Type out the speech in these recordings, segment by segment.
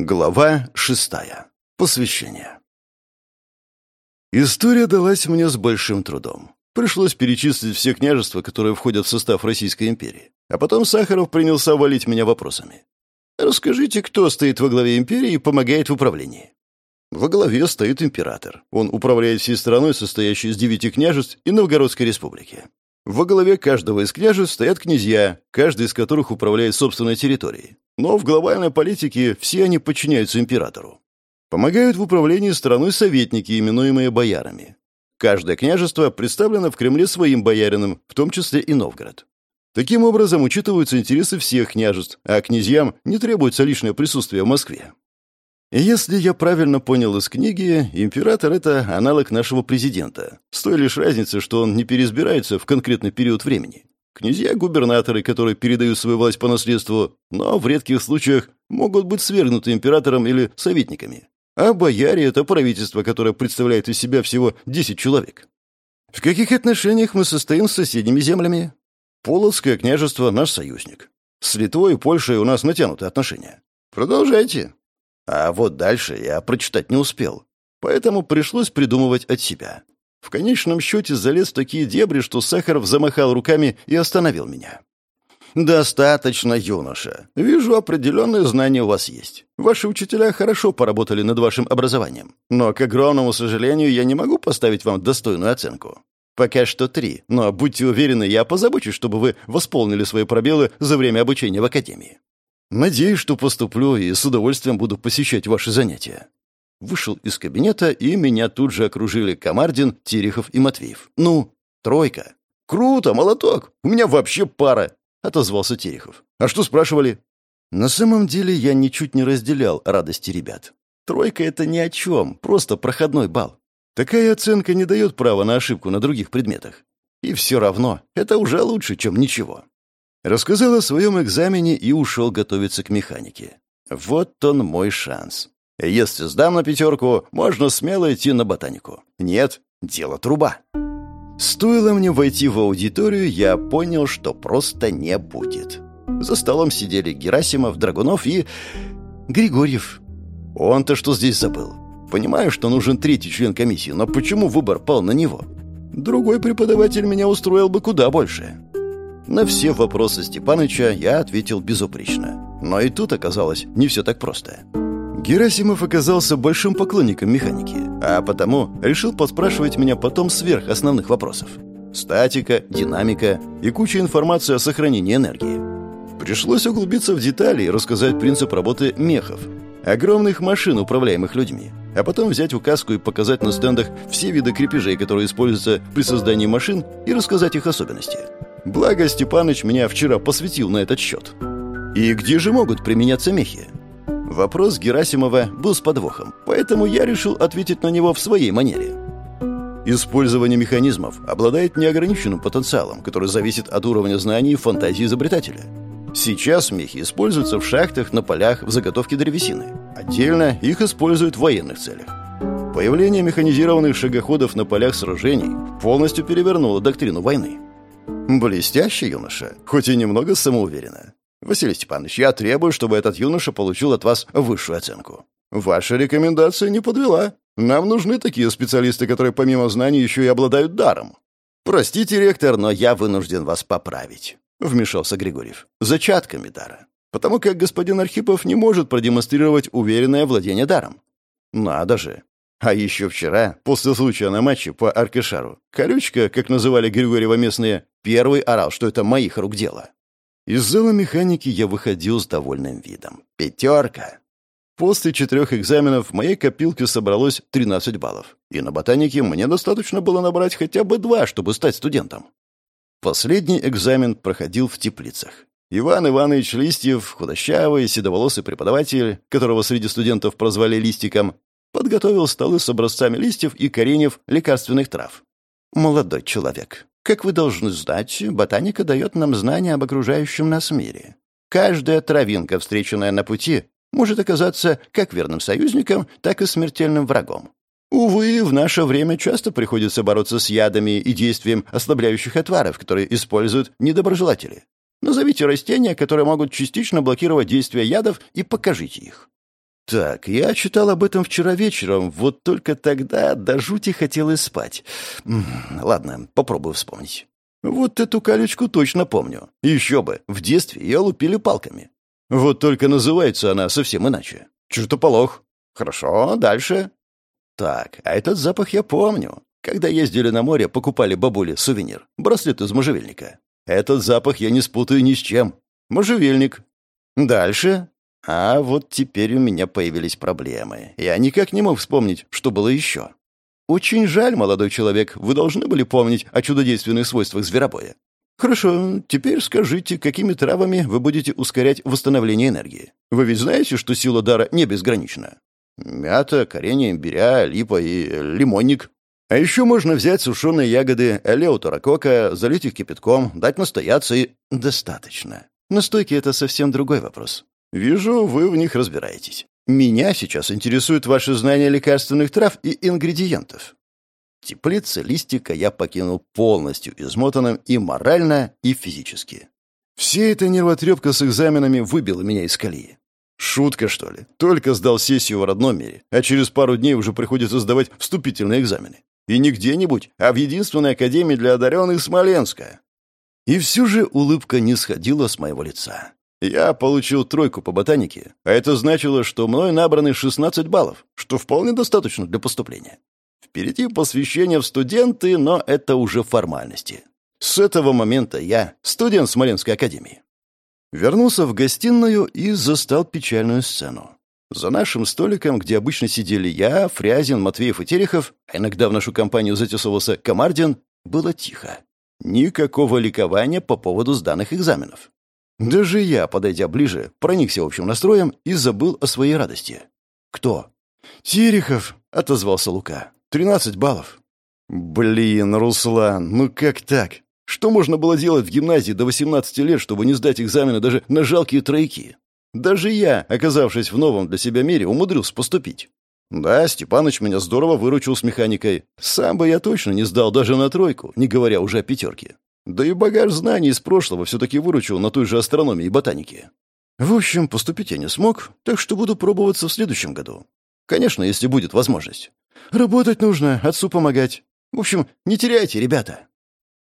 Глава шестая. Посвящение. История далась мне с большим трудом. Пришлось перечислить все княжества, которые входят в состав Российской империи. А потом Сахаров принялся валить меня вопросами. «Расскажите, кто стоит во главе империи и помогает в управлении?» Во главе стоит император. Он управляет всей страной, состоящей из девяти княжеств и Новгородской республики. Во главе каждого из княжеств стоят князья, каждый из которых управляет собственной территорией. Но в глобальной политике все они подчиняются императору. Помогают в управлении страной советники, именуемые боярами. Каждое княжество представлено в Кремле своим боярином, в том числе и Новгород. Таким образом, учитываются интересы всех княжеств, а князьям не требуется лишнее присутствие в Москве. Если я правильно понял из книги, император — это аналог нашего президента, с той лишь разницей, что он не переизбирается в конкретный период времени. Князья-губернаторы, которые передают свою власть по наследству, но в редких случаях могут быть свергнуты императором или советниками. А бояре — это правительство, которое представляет из себя всего 10 человек. В каких отношениях мы состоим с соседними землями? Полоцкое княжество — наш союзник. С Литвой и Польшей у нас натянутые отношения. Продолжайте. А вот дальше я прочитать не успел, поэтому пришлось придумывать от себя. В конечном счете залез в такие дебри, что Сахаров замахал руками и остановил меня. «Достаточно, юноша. Вижу, определенные знания у вас есть. Ваши учителя хорошо поработали над вашим образованием. Но, к огромному сожалению, я не могу поставить вам достойную оценку. Пока что три, но будьте уверены, я позабочусь, чтобы вы восполнили свои пробелы за время обучения в академии. Надеюсь, что поступлю и с удовольствием буду посещать ваши занятия. Вышел из кабинета, и меня тут же окружили Комардин, Терехов и Матвеев. «Ну, тройка». «Круто, молоток! У меня вообще пара!» — отозвался Терехов. «А что спрашивали?» На самом деле я ничуть не разделял радости ребят. Тройка — это ни о чем, просто проходной балл. Такая оценка не дает права на ошибку на других предметах. И все равно, это уже лучше, чем ничего. Рассказал о своем экзамене и ушел готовиться к механике. Вот он мой шанс. Если сдам на пятерку, можно смело идти на ботанику. Нет, дело труба. Стоило мне войти в аудиторию, я понял, что просто не будет. За столом сидели Герасимов, Драгунов и... Григорьев. Он-то что здесь забыл? Понимаю, что нужен третий член комиссии, но почему выбор пал на него? Другой преподаватель меня устроил бы куда больше. На все вопросы Степаныча я ответил безупречно. Но и тут оказалось не все так просто. Герасимов оказался большим поклонником механики, а потому решил поспрашивать меня потом сверх основных вопросов. Статика, динамика и куча информации о сохранении энергии. Пришлось углубиться в детали и рассказать принцип работы мехов, огромных машин, управляемых людьми, а потом взять указку и показать на стендах все виды крепежей, которые используются при создании машин, и рассказать их особенности. Благо, Степаныч меня вчера посвятил на этот счет. И где же могут применяться мехи? Вопрос Герасимова был с подвохом, поэтому я решил ответить на него в своей манере. Использование механизмов обладает неограниченным потенциалом, который зависит от уровня знаний и фантазии изобретателя. Сейчас мехи используются в шахтах, на полях, в заготовке древесины. Отдельно их используют в военных целях. Появление механизированных шагоходов на полях сражений полностью перевернуло доктрину войны. Блестящий юноша, хоть и немного самоуверенно. Василий Степанович, я требую, чтобы этот юноша получил от вас высшую оценку. Ваша рекомендация не подвела. Нам нужны такие специалисты, которые помимо знаний еще и обладают даром. Простите, ректор, но я вынужден вас поправить, вмешался Григорьев. Зачатками дара. Потому как господин Архипов не может продемонстрировать уверенное владение даром. Надо же. А еще вчера, после случая на матче по Аркешару, Колючка, как называли Григорьева местные, первый орал, что это моих рук дело. Из зала механики я выходил с довольным видом. Пятерка. После четырех экзаменов в моей копилке собралось 13 баллов. И на ботанике мне достаточно было набрать хотя бы два, чтобы стать студентом. Последний экзамен проходил в теплицах. Иван Иванович Листьев, худощавый, седоволосый преподаватель, которого среди студентов прозвали Листиком, подготовил столы с образцами листьев и кореньев лекарственных трав. Молодой человек, как вы должны знать, ботаника дает нам знания об окружающем нас мире. Каждая травинка, встреченная на пути, может оказаться как верным союзником, так и смертельным врагом. Увы, в наше время часто приходится бороться с ядами и действием ослабляющих отваров, которые используют недоброжелатели. Назовите растения, которые могут частично блокировать действие ядов, и покажите их. Так, я читал об этом вчера вечером, вот только тогда до жути хотелось спать. Ладно, попробую вспомнить. Вот эту колючку точно помню. Еще бы, в детстве ее лупили палками. Вот только называется она совсем иначе. Чертополох. Хорошо, дальше. Так, а этот запах я помню. Когда ездили на море, покупали бабуле сувенир. Браслет из можжевельника. Этот запах я не спутаю ни с чем. Можжевельник. Дальше. А вот теперь у меня появились проблемы. Я никак не мог вспомнить, что было еще. Очень жаль, молодой человек, вы должны были помнить о чудодейственных свойствах зверобоя. Хорошо, теперь скажите, какими травами вы будете ускорять восстановление энергии? Вы ведь знаете, что сила дара не безгранична? Мята, коренья имбиря, липа и лимонник. А еще можно взять сушеные ягоды элеуторокока, залить их кипятком, дать настояться и... Достаточно. Настойки — это совсем другой вопрос. Вижу, вы в них разбираетесь. Меня сейчас интересуют ваши знания лекарственных трав и ингредиентов. Теплицы листика я покинул полностью измотанным и морально, и физически. Вся эта нервотрепка с экзаменами выбила меня из колеи. Шутка, что ли? Только сдал сессию в родном мире, а через пару дней уже приходится сдавать вступительные экзамены. И не где-нибудь, а в единственной академии для одаренных Смоленска. И все же улыбка не сходила с моего лица. Я получил тройку по ботанике, а это значило, что мной набраны 16 баллов, что вполне достаточно для поступления. Впереди посвящение в студенты, но это уже формальности. С этого момента я студент Смоленской академии. Вернулся в гостиную и застал печальную сцену. За нашим столиком, где обычно сидели я, Фрязин, Матвеев и Терехов, а иногда в нашу компанию затесывался Комардин, было тихо. Никакого ликования по поводу сданных экзаменов. Даже я, подойдя ближе, проникся общим настроем и забыл о своей радости. «Кто?» «Терехов», — отозвался Лука. «Тринадцать баллов». «Блин, Руслан, ну как так? Что можно было делать в гимназии до 18 лет, чтобы не сдать экзамены даже на жалкие тройки? Даже я, оказавшись в новом для себя мире, умудрился поступить. Да, Степаныч меня здорово выручил с механикой. Сам бы я точно не сдал даже на тройку, не говоря уже о пятерке. Да и багаж знаний из прошлого все-таки выручил на той же астрономии и ботанике. В общем, поступить я не смог, так что буду пробоваться в следующем году. Конечно, если будет возможность. Работать нужно, отцу помогать. В общем, не теряйте, ребята.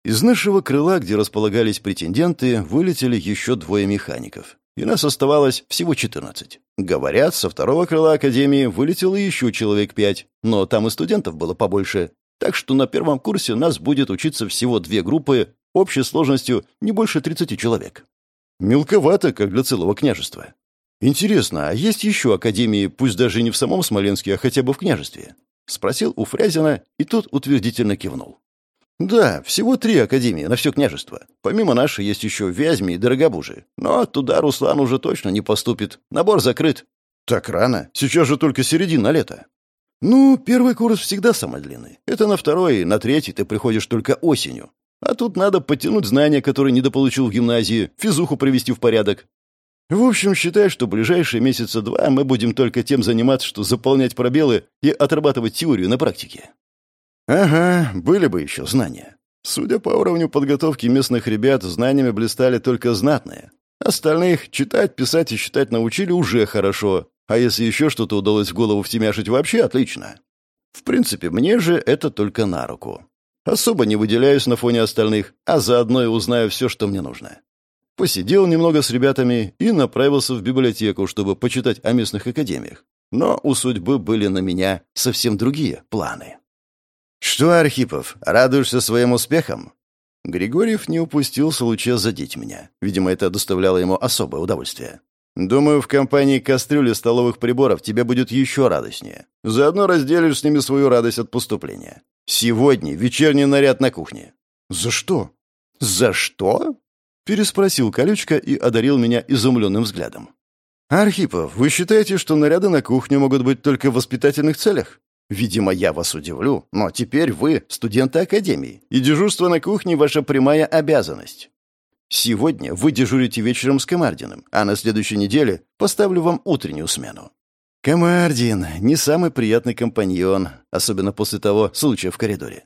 Из нашего крыла, где располагались претенденты, вылетели еще двое механиков. И нас оставалось всего 14. Говорят, со второго крыла Академии вылетело еще человек пять, но там и студентов было побольше. Так что на первом курсе нас будет учиться всего две группы общей сложностью не больше 30 человек. Мелковато, как для целого княжества. Интересно, а есть еще академии, пусть даже не в самом Смоленске, а хотя бы в княжестве? Спросил у Фрязина, и тот утвердительно кивнул. Да, всего три академии на все княжество. Помимо нашей есть еще Вязьми и Дорогобужи. Но туда Руслан уже точно не поступит. Набор закрыт. Так рано. Сейчас же только середина лета. Ну, первый курс всегда самый длинный. Это на второй, на третий ты приходишь только осенью. А тут надо подтянуть знания, которые недополучил в гимназии, физуху привести в порядок. В общем, считай, что ближайшие месяца два мы будем только тем заниматься, что заполнять пробелы и отрабатывать теорию на практике. Ага, были бы еще знания. Судя по уровню подготовки местных ребят, знаниями блистали только знатные. Остальных читать, писать и считать научили уже хорошо, а если еще что-то удалось в голову втемяшить, вообще отлично. В принципе, мне же это только на руку. Особо не выделяюсь на фоне остальных, а заодно и узнаю все, что мне нужно. Посидел немного с ребятами и направился в библиотеку, чтобы почитать о местных академиях. Но у судьбы были на меня совсем другие планы. «Что, Архипов, радуешься своим успехам?» Григорьев не упустил случая задеть меня. Видимо, это доставляло ему особое удовольствие. «Думаю, в компании кастрюли столовых приборов тебе будет еще радостнее. Заодно разделишь с ними свою радость от поступления. Сегодня вечерний наряд на кухне». «За что?» «За что?» Переспросил колючка и одарил меня изумленным взглядом. «Архипов, вы считаете, что наряды на кухню могут быть только в воспитательных целях? Видимо, я вас удивлю, но теперь вы студенты академии, и дежурство на кухне — ваша прямая обязанность. Сегодня вы дежурите вечером с Комардиным, а на следующей неделе поставлю вам утреннюю смену. Комардин — не самый приятный компаньон, особенно после того случая в коридоре.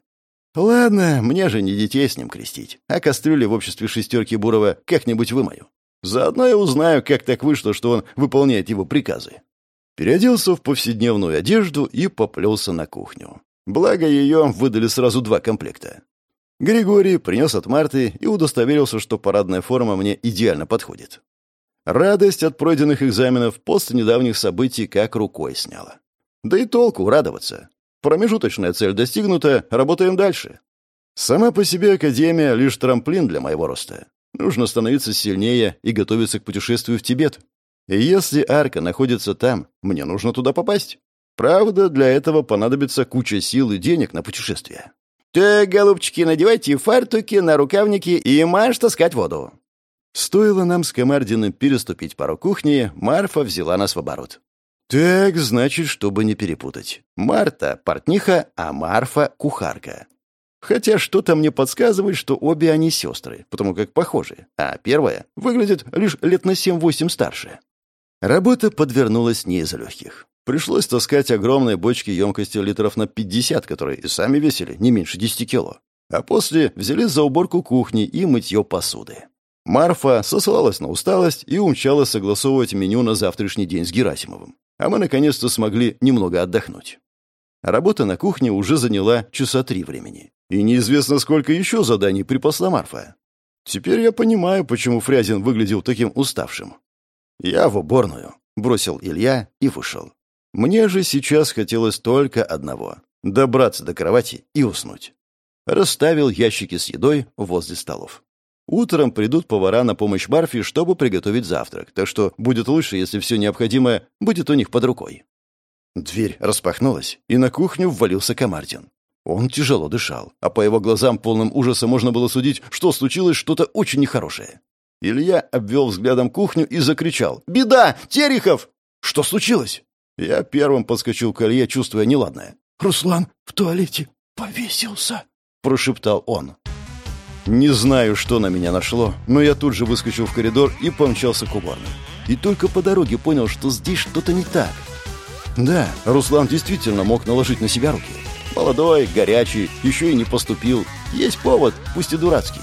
Ладно, мне же не детей с ним крестить, а кастрюли в обществе шестерки Бурова как-нибудь вымою. Заодно я узнаю, как так вышло, что он выполняет его приказы. Переоделся в повседневную одежду и поплелся на кухню. Благо ее выдали сразу два комплекта. Григорий принес от Марты и удостоверился, что парадная форма мне идеально подходит. Радость от пройденных экзаменов после недавних событий как рукой сняла. Да и толку радоваться. Промежуточная цель достигнута, работаем дальше. Сама по себе Академия — лишь трамплин для моего роста. Нужно становиться сильнее и готовиться к путешествию в Тибет. И если арка находится там, мне нужно туда попасть. Правда, для этого понадобится куча сил и денег на путешествие. «Так, голубчики, надевайте фартуки, на рукавники и марш таскать воду». Стоило нам с Комардиным переступить пару кухни, Марфа взяла нас в оборот. Так, значит, чтобы не перепутать. Марта — портниха, а Марфа — кухарка. Хотя что-то мне подсказывает, что обе они сестры, потому как похожи, а первая выглядит лишь лет на семь-восемь старше. Работа подвернулась не из легких. Пришлось таскать огромные бочки емкостью литров на 50, которые и сами весили не меньше 10 кило. А после взялись за уборку кухни и мытье посуды. Марфа сослалась на усталость и умчалась согласовывать меню на завтрашний день с Герасимовым. А мы наконец-то смогли немного отдохнуть. Работа на кухне уже заняла часа три времени. И неизвестно, сколько еще заданий припасла Марфа. Теперь я понимаю, почему Фрязин выглядел таким уставшим. «Я в уборную», — бросил Илья и вышел. Мне же сейчас хотелось только одного — добраться до кровати и уснуть. Расставил ящики с едой возле столов. Утром придут повара на помощь Марфе, чтобы приготовить завтрак, так что будет лучше, если все необходимое будет у них под рукой. Дверь распахнулась, и на кухню ввалился Комардин. Он тяжело дышал, а по его глазам полным ужаса можно было судить, что случилось что-то очень нехорошее. Илья обвел взглядом кухню и закричал. «Беда! Терехов!» «Что случилось?» Я первым подскочил к Илье, чувствуя неладное. «Руслан в туалете повесился», — прошептал он. Не знаю, что на меня нашло, но я тут же выскочил в коридор и помчался к уборной. И только по дороге понял, что здесь что-то не так. Да, Руслан действительно мог наложить на себя руки. Молодой, горячий, еще и не поступил. Есть повод, пусть и дурацкий.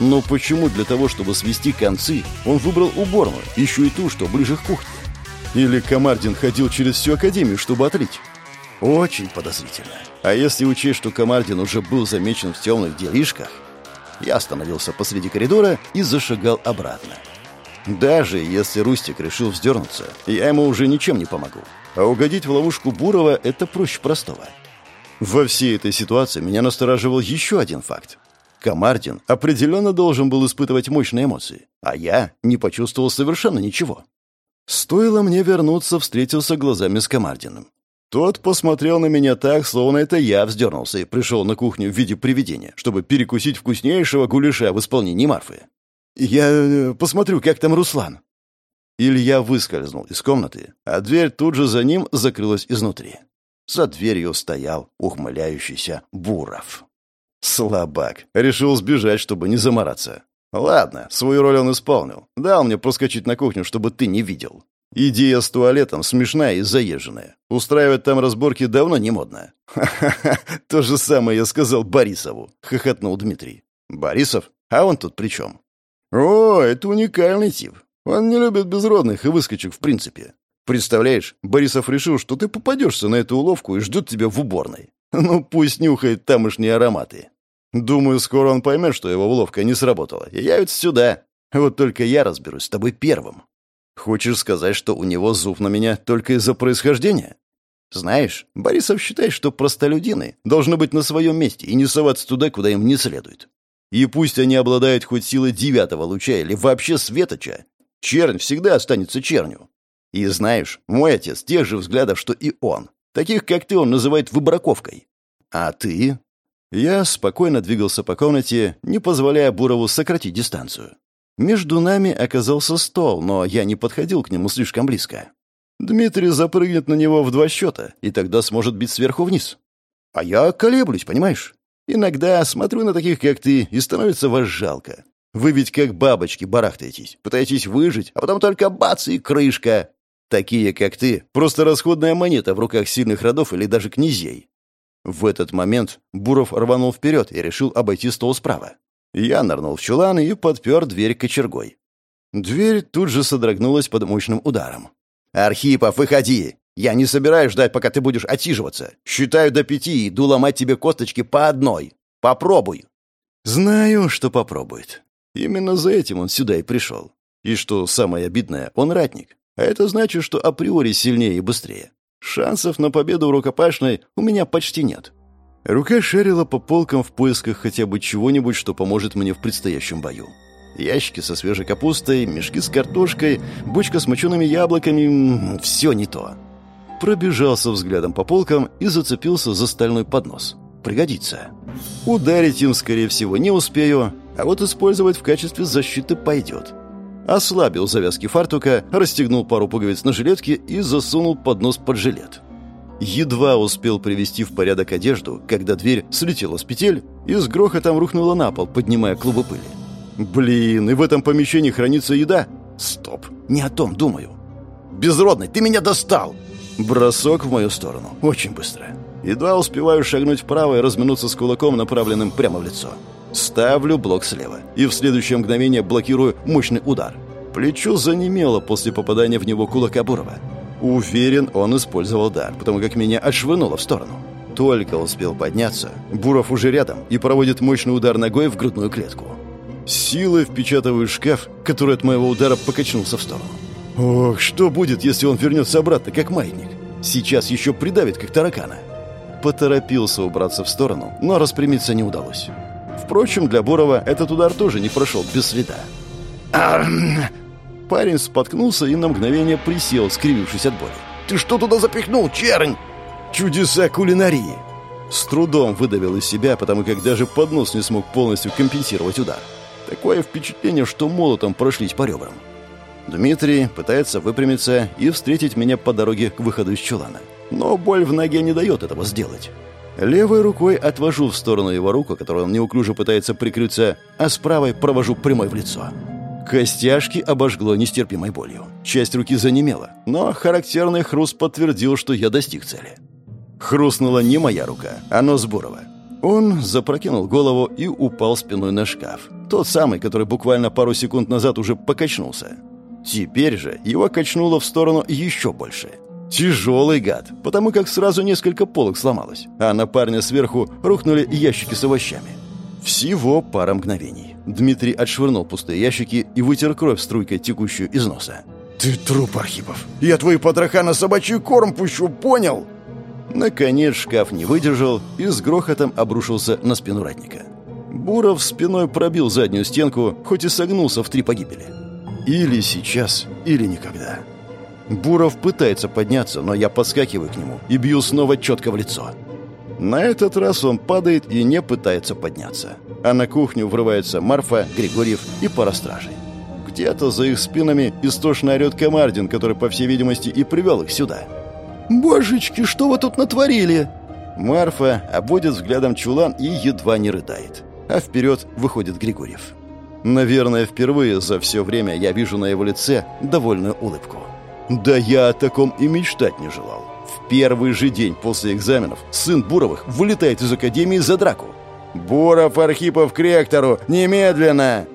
Но почему для того, чтобы свести концы, он выбрал уборную, еще и ту, что ближе к кухне? Или Комардин ходил через всю академию, чтобы отлить? Очень подозрительно. А если учесть, что Комардин уже был замечен в темных делишках, я остановился посреди коридора и зашагал обратно. Даже если Рустик решил вздернуться, я ему уже ничем не помогу. А угодить в ловушку Бурова — это проще простого. Во всей этой ситуации меня настораживал еще один факт. Комардин определенно должен был испытывать мощные эмоции, а я не почувствовал совершенно ничего. Стоило мне вернуться, встретился глазами с Комардиным. Тот посмотрел на меня так, словно это я вздернулся и пришел на кухню в виде привидения, чтобы перекусить вкуснейшего гуляша в исполнении Марфы. «Я э, посмотрю, как там Руслан». Илья выскользнул из комнаты, а дверь тут же за ним закрылась изнутри. За дверью стоял ухмыляющийся Буров. Слабак. Решил сбежать, чтобы не замораться. Ладно, свою роль он исполнил. Дал мне проскочить на кухню, чтобы ты не видел. Идея с туалетом смешная и заезженная. Устраивать там разборки давно не модно. «Ха-ха-ха, то же самое я сказал Борисову», — хохотнул Дмитрий. «Борисов? А он тут при чем?» «О, это уникальный тип. Он не любит безродных и выскочек в принципе. Представляешь, Борисов решил, что ты попадешься на эту уловку и ждет тебя в уборной. Ну, пусть нюхает тамошние ароматы. Думаю, скоро он поймет, что его уловка не сработала, и явится сюда. Вот только я разберусь с тобой первым. Хочешь сказать, что у него зуб на меня только из-за происхождения? Знаешь, Борисов считает, что простолюдины должны быть на своем месте и не соваться туда, куда им не следует. И пусть они обладают хоть силой девятого луча или вообще светоча, чернь всегда останется чернью. И знаешь, мой отец тех же взглядов, что и он. Таких, как ты, он называет выбраковкой. А ты? Я спокойно двигался по комнате, не позволяя Бурову сократить дистанцию. Между нами оказался стол, но я не подходил к нему слишком близко. Дмитрий запрыгнет на него в два счета, и тогда сможет бить сверху вниз. А я колеблюсь, понимаешь? Иногда смотрю на таких, как ты, и становится вас жалко. Вы ведь как бабочки барахтаетесь, пытаетесь выжить, а потом только бац и крышка. Такие, как ты, просто расходная монета в руках сильных родов или даже князей. В этот момент Буров рванул вперед и решил обойти стол справа. Я нырнул в чулан и подпер дверь кочергой. Дверь тут же содрогнулась под мощным ударом. «Архипов, выходи! Я не собираюсь ждать, пока ты будешь отсиживаться. Считаю до пяти и иду ломать тебе косточки по одной. Попробуй». Знаю, что попробует. Именно за этим он сюда и пришел. И что самое обидное, он ратник. А это значит, что априори сильнее и быстрее. Шансов на победу в рукопашной у меня почти нет. Рука шарила по полкам в поисках хотя бы чего-нибудь, что поможет мне в предстоящем бою. Ящики со свежей капустой, мешки с картошкой, бочка с мочеными яблоками — все не то. Пробежался взглядом по полкам и зацепился за стальной поднос. Пригодится. Ударить им, скорее всего, не успею, а вот использовать в качестве защиты пойдет. Ослабил завязки фартука, расстегнул пару пуговиц на жилетке и засунул поднос под жилет. Едва успел привести в порядок одежду, когда дверь слетела с петель и с грохотом рухнула на пол, поднимая клубы пыли. «Блин, и в этом помещении хранится еда?» «Стоп, не о том думаю». «Безродный, ты меня достал!» Бросок в мою сторону. Очень быстро. Едва успеваю шагнуть вправо и разминуться с кулаком, направленным прямо в лицо. Ставлю блок слева и в следующее мгновение блокирую мощный удар. Плечо занемело после попадания в него кулака Бурова. Уверен, он использовал дар, потому как меня отшвынуло в сторону. Только успел подняться, Буров уже рядом и проводит мощный удар ногой в грудную клетку. Силой впечатываю шкаф, который от моего удара покачнулся в сторону. Ох, что будет, если он вернется обратно, как маятник? Сейчас еще придавит, как таракана. Поторопился убраться в сторону, но распрямиться не удалось. Впрочем, для Бурова этот удар тоже не прошел без следа. Парень споткнулся и на мгновение присел, скривившись от боли. «Ты что туда запихнул, чернь?» «Чудеса кулинарии!» С трудом выдавил из себя, потому как даже поднос не смог полностью компенсировать удар. Такое впечатление, что молотом прошлись по ребрам. Дмитрий пытается выпрямиться и встретить меня по дороге к выходу из чулана. Но боль в ноге не дает этого сделать. Левой рукой отвожу в сторону его руку, которую он неуклюже пытается прикрыться, а с правой провожу прямой в лицо. Костяшки обожгло нестерпимой болью. Часть руки занемела, но характерный хруст подтвердил, что я достиг цели. Хрустнула не моя рука, а нос Бурова. Он запрокинул голову и упал спиной на шкаф. Тот самый, который буквально пару секунд назад уже покачнулся. Теперь же его качнуло в сторону еще больше. Тяжелый гад, потому как сразу несколько полок сломалось, а на парня сверху рухнули ящики с овощами. Всего пара мгновений. Дмитрий отшвырнул пустые ящики и вытер кровь струйкой, текущую из носа. «Ты труп, Архипов! Я твои потроха на собачий корм пущу, понял?» Наконец шкаф не выдержал и с грохотом обрушился на спину ратника. Буров спиной пробил заднюю стенку, хоть и согнулся в три погибели. Или сейчас, или никогда. Буров пытается подняться, но я подскакиваю к нему и бью снова четко в лицо. На этот раз он падает и не пытается подняться. А на кухню врывается Марфа, Григорьев и пара стражей. Где-то за их спинами истошно орет Комардин, который, по всей видимости, и привел их сюда. «Божечки, что вы тут натворили?» Марфа обводит взглядом чулан и едва не рыдает. А вперед выходит Григорьев. Наверное, впервые за все время я вижу на его лице довольную улыбку. Да я о таком и мечтать не желал. В первый же день после экзаменов сын Буровых вылетает из академии за драку. «Буров Архипов к ректору! Немедленно!»